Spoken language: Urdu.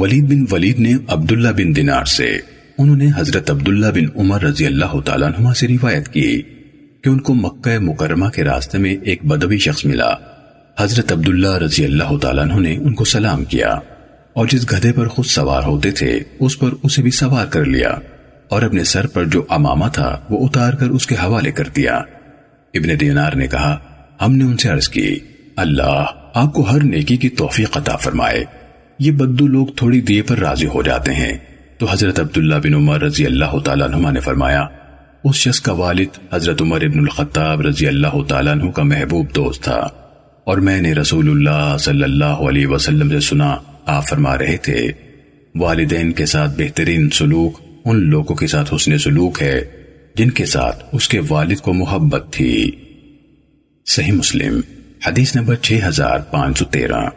ولید بن ولید نے عبداللہ بن دینار سے، انہوں نے حضرت عبداللہ بن عمر رضی اللہ تعالیٰ عنہ سے روایت کی کہ ان کو مکہ مکرمہ کے راستے میں ایک بدوی شخص ملا۔ حضرت عبداللہ رضی اللہ تعالیٰ عنہ نے ان کو سلام کیا اور جس گدھے پر خود سوار ہوتے تھے، اس پر اسے بھی سوار کر لیا اور اپنے سر پر جو امامہ تھا، وہ اتار کر اس کے حوالے کر دیا۔ ابن دینار نے کہا، ہم نے ان سے عرض کی، اللہ آپ کو ہر نیکی کی توفیق عطا فرمائے۔ یہ بدو لوگ تھوڑی دیے پر راضی ہو جاتے ہیں۔ تو حضرت عبداللہ بن عمر رضی اللہ تعالیٰ عنہ نے فرمایا، اس شخص کا والد حضرت عمر ابن الخطاب رضی اللہ تعالیٰ عنہ کا محبوب دوست تھا۔ اور میں نے رسول اللہ صلی اللہ علیہ وسلم سے سنا، آپ فرما رہے تھے، والدین کے ساتھ بہترین سلوک ان لوگوں کے ساتھ حسن سلوک ہے، جن کے ساتھ اس کے والد کو محبت تھی۔ صحیح مسلم، حدیث نمبر 6513